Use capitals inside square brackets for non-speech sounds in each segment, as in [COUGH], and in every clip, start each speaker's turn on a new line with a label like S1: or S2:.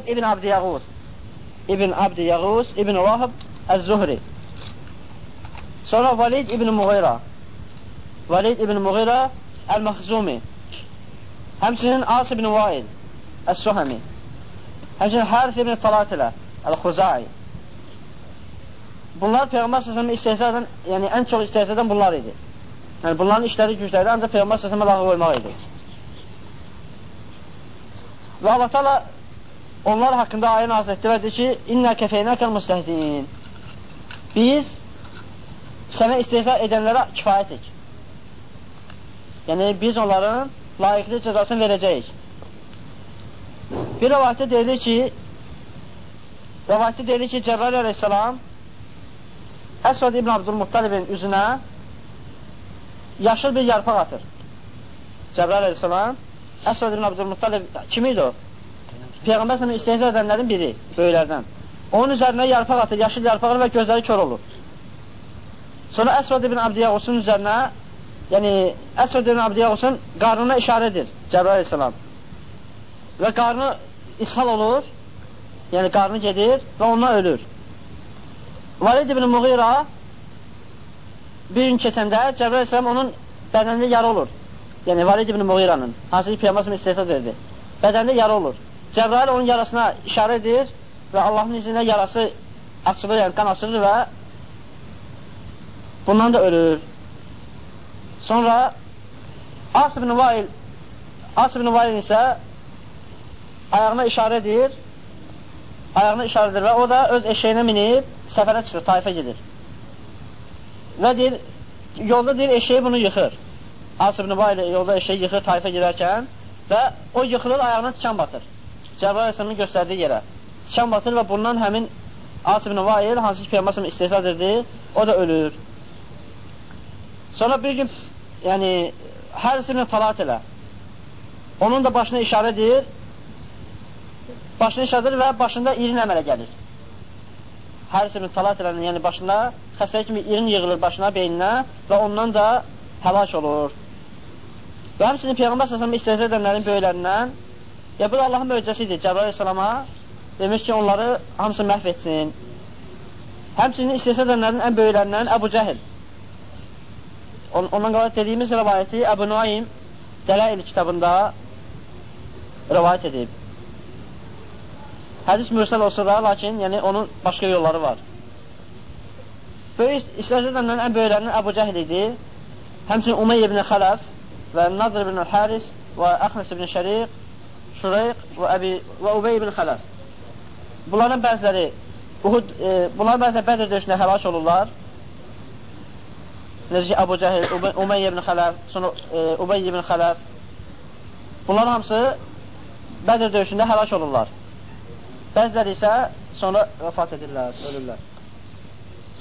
S1: İbn Abdi Yağuz. İbn Abdi Yağuz, İbn Vahab Əz-Zuhri. Sonra Valid İbn Muğira. Valid İbn Muğira Əl-Məxzumi. Həmçinin As ibn Vail Əs-Suhəmi. Həmçinin Harith ibn Talatilə Əl-Xuzai. Bunlar Peyğəmbər səsəmin istehza edən, yəni ən çox istehza edən bunlar idi. Yəni bunların işləri, gücləri ancaq Peyğəmbər səsəmə lağı qoymaq idi. Və Allah Teala onlar haqqında ayə nazir etdi və dedi ki, İnnə kəfeynəkəl müstəhzin. Biz sənə istehza edənlərə kifayətik. Yəni, biz onların layiqli cəzasını verəcəyik. Bir rəvayətdə deyilir ki, rəvayətdə deyilir ki, Cəbrail əleyhissalam Əsvad ibn Abdülmuttalibin üzünə yaşıl bir yarpaq atır. Cəbrail əleyhissalam Əsvad ibn Abdülmuttalib kim idi o? Peyğəmbər sənə istehza edənlərin biri, böyüklərdən. Onun üzərinə yarpaq atır, yaşıl yarpaq və gözləri kör olur. Sonra Əsvad ibn Abdiyaqusun üzərinə, yəni Əsvad ibn Abdiyaqusun qarnına işarə edir Cəbrail əleyhissalam. Və qarnı ishal olur, yəni qarnı gedir və ondan ölür. Valid ibn Muğira bir gün keçəndə Cəbrail əleyhissalam onun bədənində yara olur. Yəni Valid ibn Muğiranın, hansı ki Peyğəmbər istehsa verdi. Bədəndə yara olur. Cəbrail onun yarasına işarə edir və Allahın izinə yarası açılır, yəni qan açılır və bundan da ölür. Sonra As ibn Vail As ibn Vail isə ayağına işarə edir ayağına işarə edir və o da öz eşeğinə minib səfərə çıxır, tayfə gedir. Və deyir, yolda deyir, eşeği bunu yıxır. As ibn Vail yolda eşeği yıxır tayfə gedərkən və o yıxılır, ayağına tikan batır. Cəbrail Əsəmin göstərdiyi yerə. Tikan batır və bundan həmin As ibn Vail, hansı ki Peyğəmbər istehza edirdi, o da ölür. Sonra bir gün, yəni, Həris ibn Talat elə. Onun da başına işarə edir, başını işarə edir və başında irin əmələ gəlir. Həris ibn Talat elənin, yəni başında xəstəlik kimi irin yığılır başına, beyninə və ondan da həlak olur. Və həmçinin Peyğəmbər səsəmin istehza edənlərin böyüklərindən Ya bu da Allahın möcüzəsidir. Cəbrail Əsəlama demiş ki, onları hamısı məhv etsin. Həmçinin istəsə edənlərin ən böyüklərindən Əbu Cəhil. On, ondan qabaq dediyimiz rəvayəti Əbu Nuaym Dələil kitabında rəvayət edib. Hədis mürsəl olsa da, lakin yəni, onun başqa yolları var. Böyük istəsə edənlərin ən böyüklərindən Əbu Cəhil idi. Həmçinin Umeyy ibn Xələf və Nadir ibn Həris və Əxnəs ibn Şəriq Şureyq və, Əbi, və Ubey ibn Xələf. Bunların bəziləri Uhud, e, bunların bəziləri Bədir döyüşündə həlak olurlar. Necə ki, Əbu Cəhil, Umeyy ibn Xələf, sonra e, Ubey ibn Xələf. Bunlar hamısı Bədir döyüşündə həlak olurlar. Bəziləri isə sonra vəfat edirlər, ölürlər.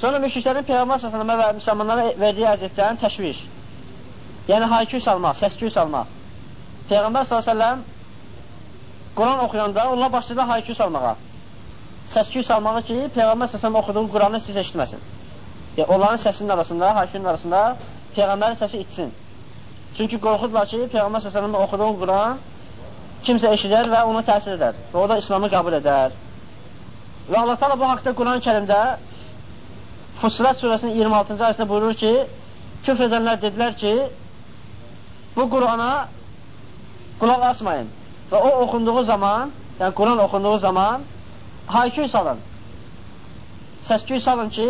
S1: Sonra müşriklərin Peyğəmbər s.ə.və və müsəlmanlara verdiyi əziyyətlərin təşviş. Yəni, hayküy salmaq, səsküy salmaq. Peyğəmbər s.ə.v Quran oxuyanda onlar başlayırlar haykü salmağa. Səsküy salmağı ki, Peyğəmbər səsəm oxuduğu Quranı siz eşitməsin. Yəni, onların səsinin arasında, haykünün arasında Peyğəmbərin səsi itsin. Çünki qorxudurlar ki, Peyğəmbər səsəmin oxuduğu Quran kimsə eşidər və ona təsir edər. Və o da İslamı qəbul edər. Və Allah Teala bu haqda Quran-ı Kərimdə Fussilat surəsinin 26-cı ayəsində buyurur ki, küfr edənlər dedilər ki, bu Qurana qulaq asmayın. Və o oxunduğu zaman, yəni Quran oxunduğu zaman hayküy salın. Səsküy salın ki,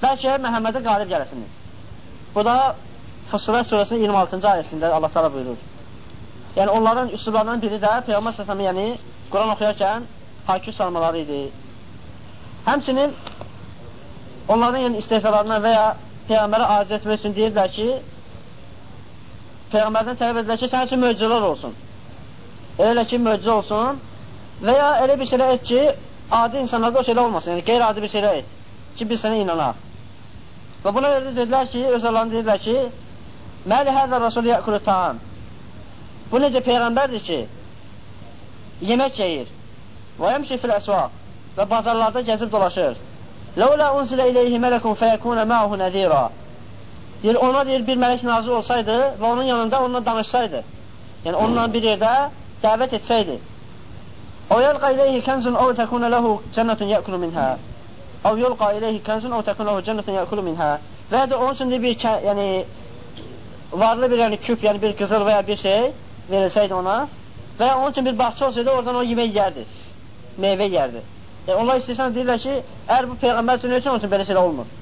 S1: bəlkə Məhəmmədə qalib gələsiniz. Bu da Fussilat surəsinin 26-cı ayəsində Allah təala buyurur. Yəni onların üslublarından biri də Peyğəmbər səsəmi, yəni Quran oxuyarkən hayküy salmaları idi. Həmçinin onların yəni istehzalarına və ya Peyğəmbərə aciz etmək üçün deyirlər ki, Peyğəmbərdən tələb edirlər ki, sənin üçün möcüzələr olsun elə ki, möcüzə olsun və ya elə bir şeylə et ki, adi insanlarda o şeylə olmasın, yəni qeyri-adi bir şeylə et ki, biz sənə inanaq. Və buna görə də dedilər ki, öz Allahını deyirlər ki, Məli həzə Rasul yəkulü taam. Bu necə Peyğəmbərdir ki, yemək yeyir və yəmşi fil əsvaq və bazarlarda gəzib dolaşır. Ləulə unzilə iləyhi mələkun fəyəkunə məhu nəzira. Deyir, ona deyir, bir mələk nazir olsaydı və onun yanında onunla danışsaydı. Yəni, onunla bir yerdə dəvət etsəydi. O yəlqa ileyhi kənzun o təkuna ləhu cənnətun yəkulu minhə. O yəlqa ileyhi kənzun o təkuna ləhu cənnətun yəkulu minhə. Və ya da onun üçün bir, yəni, varlı bir yəni, küp, yəni bir qızıl və ya bir şey verilsəydi ona və ya onun üçün bir bağça olsaydı, oradan o yemək yerdi, meyvə yerdi. E, onlar istəyirsən deyirlər ki, əgər bu Peyğəmbər üçün, üçün onun üçün belə şeylər olmur.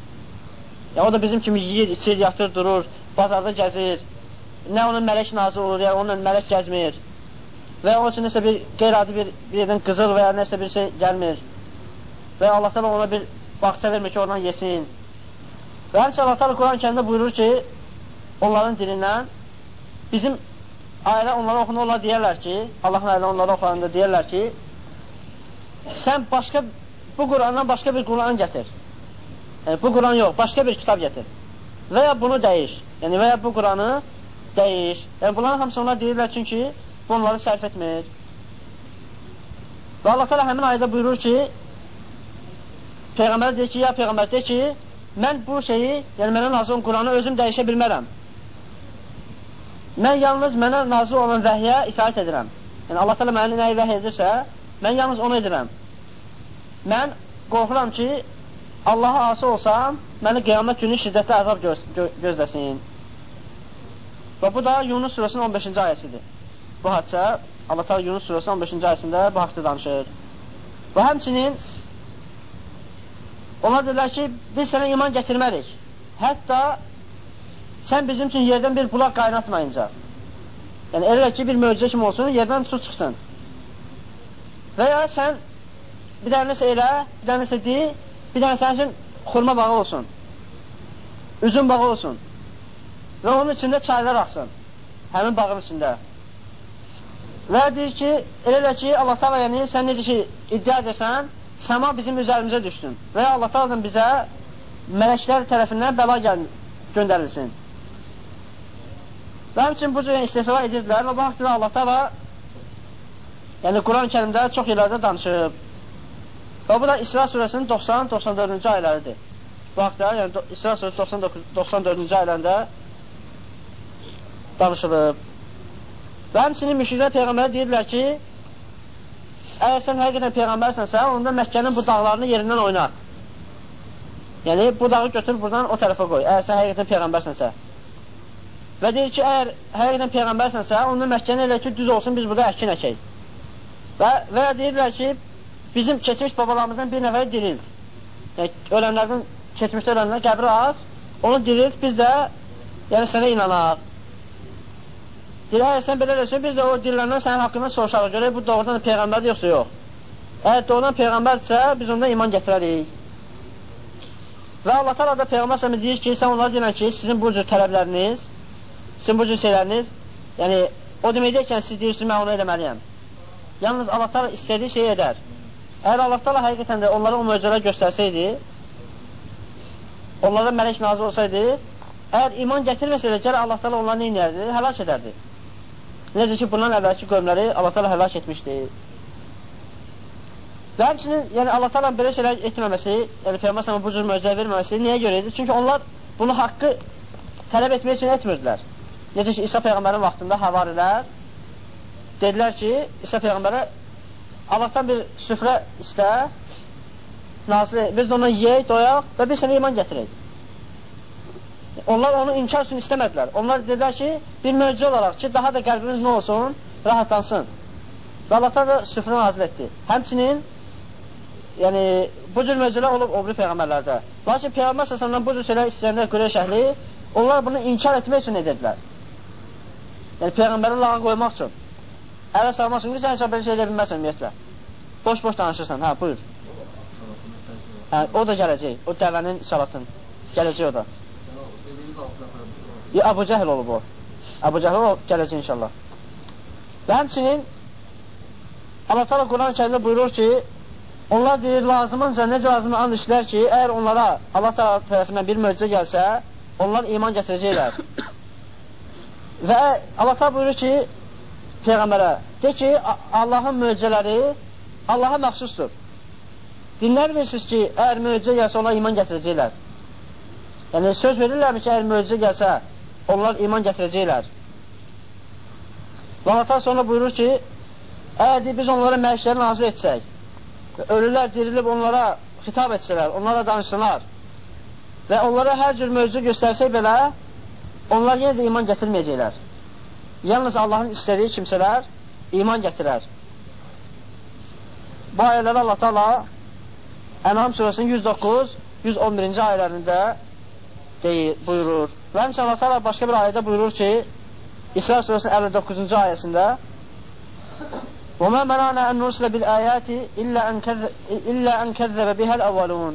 S1: Ya, o da bizim kimi yiyir, içir, yatır, durur, bazarda gəzir. Nə onun mələk nazı olur, ya onunla mələk gəzmir. Və onun üçün nəsə bir qeyri-adi bir, bir yerdən qızıl və ya nəsə bir şey gəlmir. Və Allah təala ona bir bağça vermir ki, oradan yesin. Və həmçə Allah təala Quran kəndə buyurur ki, onların dilindən bizim ailə onlara oxunu, onlar deyərlər ki, Allahın ailə onlara oxularında deyərlər ki, sən başqa, bu Qurandan başqa bir Quran gətir. Yəni, bu Quran yox, başqa bir kitab gətir. Və ya bunu dəyiş. Yəni, və ya bu Quranı dəyiş. Yəni, bunların hamısı onlar deyirlər çünki bu onları sərf etmir. Və Allah təala həmin ayədə buyurur ki, Peyğəmbər deyir ki, ya Peyğəmbər deyir ki, mən bu şeyi, yəni mənə nazil olan Quranı özüm dəyişə bilmərəm. Mən yalnız mənə nazil olan vəhyə itaət edirəm. Yəni Allah təala mənə nəyi vəhy edirsə, mən yalnız onu edirəm. Mən qorxuram ki, Allaha asi olsam, məni qiyamət günü şiddətli əzab göz gö gözləsin. Və bu da Yunus surəsinin 15-ci ayəsidir. Bu hadisə Allah Teala Yunus surəsinin 15-ci ayəsində bu haqda danışır. Və həmçinin onlar dedilər ki, biz sənə iman gətirmərik. Hətta sən bizim üçün yerdən bir bulaq qaynatmayınca. Yəni, elə ki, bir möcüzə kimi olsun, yerdən su çıxsın. Və ya sən bir dənə nəsə elə, bir dənə nəsə deyi, bir dənə sənin üçün xurma bağı olsun, üzüm bağı olsun və onun içində çaylar axsın, həmin bağın içində. Və deyir ki, elə də ki, Allah taala yəni sən necə ki iddia edirsən, səma bizim üzərimizə düşsün və ya Allah taala bizə mələklər tərəfindən bəla gəl göndərilsin. Və həmçin bu cür istehsala edirdilər və bu haqda Allah taala yəni Quran-ı Kərimdə çox yerlərdə danışıb. Və bu da İsra surəsinin 90-94-cü ayələridir. Bu haqda, yəni İsra surəsi 94-cü ayələrində danışılıb. Və həmçinin müşriklər Peyğəmbərə deyirlər ki, əgər sən həqiqətən Peyğəmbərsənsə, onda Məkkənin bu dağlarını yerindən oynat. Yəni, bu dağı götür, buradan o tərəfə qoy, əgər sən həqiqətən Peyğəmbərsənsə. Və deyir ki, əgər həqiqətən Peyğəmbərsənsə, onda Məkkəni elə ki, düz olsun, biz burada əkin əkək. Və, və deyirlər ki, bizim keçmiş babalarımızdan bir nəfəri dirilt. Yəni, ölənlərdən, keçmişdə ölənlər qəbri az, onu dirilt, biz də yəni sənə inanaq. Deyir, əgər sən belə eləsən, biz də o diriləndən sənin haqqında soruşarıq, görək, bu doğrudan Peyğəmbərdir, yoxsa yox. Əgər doğrudan Peyğəmbərdirsə, biz ondan iman gətirərik. Və Allah təala da Peyğəmbər səmə deyir ki, sən onlara deyirən ki, sizin bu cür tələbləriniz, sizin bu cür şeyləriniz, yəni o deməkdəykən siz deyirsiniz, mən onu eləməliyəm. Yalnız Allah təala istədiyi şey edər. Əgər Allah təala həqiqətən də onlara o möcüzələr göstərsəydi, onlara mələk nazir olsaydı, əgər iman gətirməsəydi, gələ Allah təala onları nə edərdi? Həlak edərdi. Necə ki, bundan əvvəlki qövmləri Allah təala həlak etmişdi. Və həmçinin, yəni Allah təala belə şeylər etməməsi, yəni Peyğəmbər bu cür möcüzə verməməsi niyə görə idi? Çünki onlar bunu haqqı tələb etmək üçün etmirdilər. Necə ki, İsa Peyğəmbərin vaxtında havarilər dedilər ki, İsa Peyğəmbərə Allahdan bir süfrə istə, nazil biz də ondan yeyək, doyaq və biz sənə iman gətirək. Onlar onu inkar üçün istəmədilər. Onlar dedilər ki, bir möcüzə olaraq ki, daha da qəlbimiz nə olsun, rahatlansın. Və Allah da süfrə nazil etdi. Həmçinin, yəni, bu cür möcüzələr olub o biri peyğəmbərlərdə. Lakin Peyğəmbər səsəndən bu cür şeylər istəyəndə Qureyş əhli, onlar bunu inkar etmək üçün edirdilər. Yəni, Peyğəmbəri lağa qoymaq üçün. Ələ salmasın ki, sən heç belə şey edə bilməzsən ümumiyyətlə. Boş-boş danışırsan, hə, buyur. Hə, o da gələcək, o dəvənin salatın. Gələcək o da. Ya, Əbu Cəhl olub o. Əbu Cəhl o gələcək inşallah. Və həmçinin Allah Teala Quran-ı Kərimdə buyurur ki, onlar deyir, lazımınca necə lazım and işlər ki, əgər onlara Allah Teala tərəfindən bir möcüzə gəlsə, onlar iman gətirəcəklər. [COUGHS] Və Allah Teala buyurur ki, Peyğəmbərə, de ki, Allahın möcüzələri Allaha məxsusdur. Dinlər bilirsiniz ki, əgər möcüzə gəlsə, onlar iman gətirəcəklər. Yəni, söz verirlərmi ki, əgər möcüzə gəlsə, onlar iman gətirəcəklər. Və Allah sonra buyurur ki, Əgər biz onlara məhşəri nazir etsək, ölülər dirilib onlara xitab etsələr, onlara danışsınlar və onlara hər cür mövzu göstərsək belə, onlar yenə də iman gətirməyəcəklər. Yalnız Allahın istədiyi kimsələr iman gətirər. Bu ayələri Allah Taala Ənam surəsinin 109, 111-ci ayələrində deyir, buyurur. Və həmçə Allah Taala başqa bir ayədə buyurur ki, İsra surəsinin 59-cu ayəsində وَمَا مَنَعْنَا أَنْ نُرْسِلَ بِالْآيَاتِ إِلَّا أَنْ كَذَّبَ بِهَا الْأَوَّلُونَ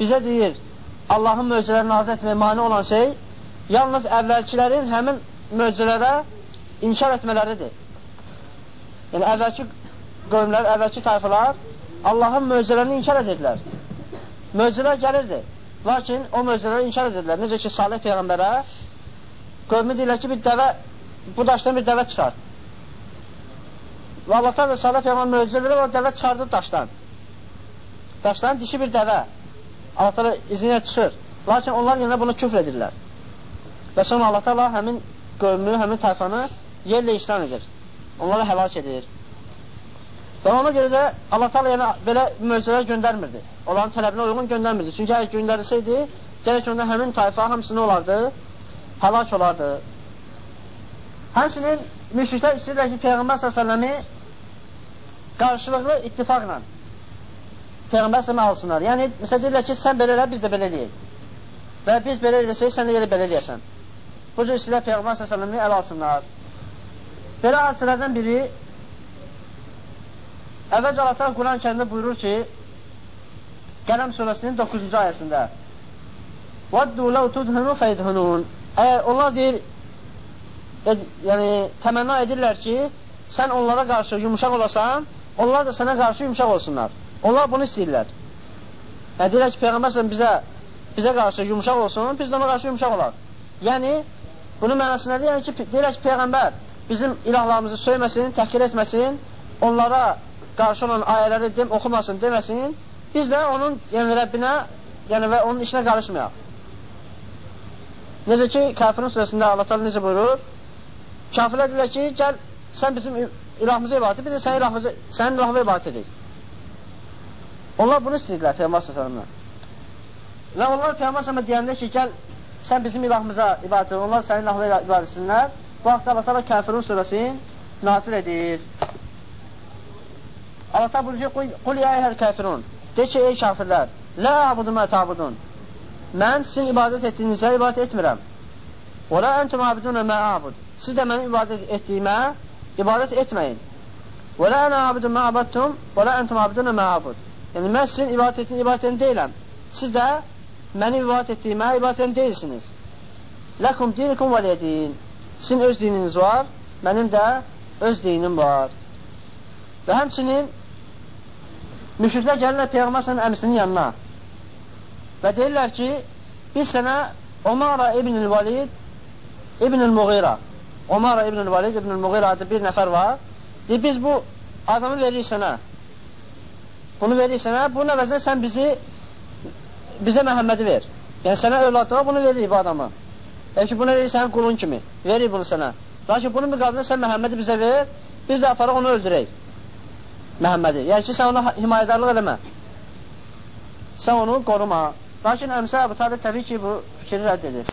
S1: Bizə deyir, Allahın möcüzələrini nazir etməyə mani olan şey yalnız əvvəlkilərin həmin möcüzələrə inkar etmələridir. Yəni, əvvəlki qövmlər, əvvəlki tayfalar Allahın möcüzələrini inkar edirlər. Möcüzələr gəlirdi. Lakin o möcüzələri inkar edirlər. Necə ki, Salih Peyğəmbərə qövmü deyirlər ki, bir dəvə, bu daşdan bir dəvə çıxar. Və Allah da Salih Peyğəmbər möcüzə verir, o dəvə çıxardır daşdan. Daşdan dişi bir dəvə. Allah da izinə çıxır. Lakin onlar yenə buna küfr edirlər. Və sonra Allah da həmin qövmü, həmin tayfanı yerlə işlan edir. Onları həlak edir. Və ona görə də Allah Taala yəni belə möcüzələr göndərmirdi. Onların tələbinə uyğun göndərmirdi. Çünki əgər göndərilsəydi, gərək onda həmin tayfa hamısı nə olardı? Həlak olardı. Həmçinin müşriklər istəyirlər ki, Peyğəmbər s.ə.v-i qarşılıqlı ittifaqla Peyğəmbər s.ə.v alsınlar. Yəni, məsələn, deyirlər ki, sən belə elə, biz də belə eləyək. Və biz belə eləsək, sən də elə belə eləyəsən. Bu cür istəyirlər Peyğəmbər s.ə.v-i əl alsınlar. Belə hadisələrdən biri əvvəlcə Allah Quran-ı kərimdə buyurur ki, Qələm surəsinin 9-cu ayəsində وَدُّوا لَوْ تُدْهُنُوا فَيْدْهُنُونَ Əgər onlar deyir, ed, yəni təmənna edirlər ki, sən onlara qarşı yumuşaq olasan, onlar da sənə qarşı yumuşaq olsunlar. Onlar bunu istəyirlər. Yəni deyirlər ki, Peyğəmbər bizə bizə qarşı yumuşaq olsun, biz də ona qarşı yumuşaq olaq. Yəni bunun mənası nədir? Yəni ki, deyirlər ki, Peyğəmbər bizim ilahlarımızı söyməsin, təhkir etməsin, onlara qarşı olan ayələri dem oxumasın, deməsin. Biz də onun, yəni Rəbbinə, yəni və onun işinə qarışmayaq. Necə ki, kafirin surəsində Allah necə buyurur? Kafirlər deyirlər ki, gəl sən bizim ilahımıza ibadət, biz də sənin ilahımıza, sənin ilahına ibadət edik. Onlar bunu istəyirlər Peyğəmbər s.ə.və. Və onlar Peyğəmbər s.ə.və deyəndə ki, gəl sən bizim ilahımıza ibadət edin, onlar sənin ilahına ibadət etsinlər. Bu haqda Allah təala Kafirun surəsini nazil edir. Allah təala buyurur ki, "Qul ya eyyuhel kafirun." De ki, ey kafirlər, la abudu ma ta'budun. Mən sizin ibadət etdiyinizə ibadət etmirəm. Və la entum abidun ma a'bud. Siz də mənim ibadət etdiyimə ibadət etməyin. Və lə ənə abidun mə abadtum və lə əntum abidun mə abud. Yəni, mən sizin ibadət etdiyiniz ibadətini deyiləm. Siz də mənim ibadət etdiyimə ibadətini deyilsiniz. Ləkum dinikum və ledin. Sizin öz dininiz var, mənim də öz dinim var. Və həmçinin müşriklər gəlirlər Peyğəmbər əmisinin yanına və deyirlər ki, biz sənə Omara ibn-i Valid ibn-i Muğira Omar ibn-ül Valid ibn-ül Muğir adı bir nəfər var. Deyir, biz bu adamı veririk sənə. Bunu veririk sənə. Bunun əvəzində sən bizi bizə Məhəmmədi ver. Yəni sənə övladlığa bunu veririk bu adamı. Yəni ki, bunu veririk sənin qulun kimi. Veririk bunu sənə. Lakin bunun müqabilində sən Məhəmmədi bizə ver, biz də aparaq onu öldürək. Məhəmmədi. Yəni ki, sən ona himayədarlıq eləmə. Sən onu qoruma. Lakin Əmsə Əbu Talib təbii ki, bu fikri rədd edir.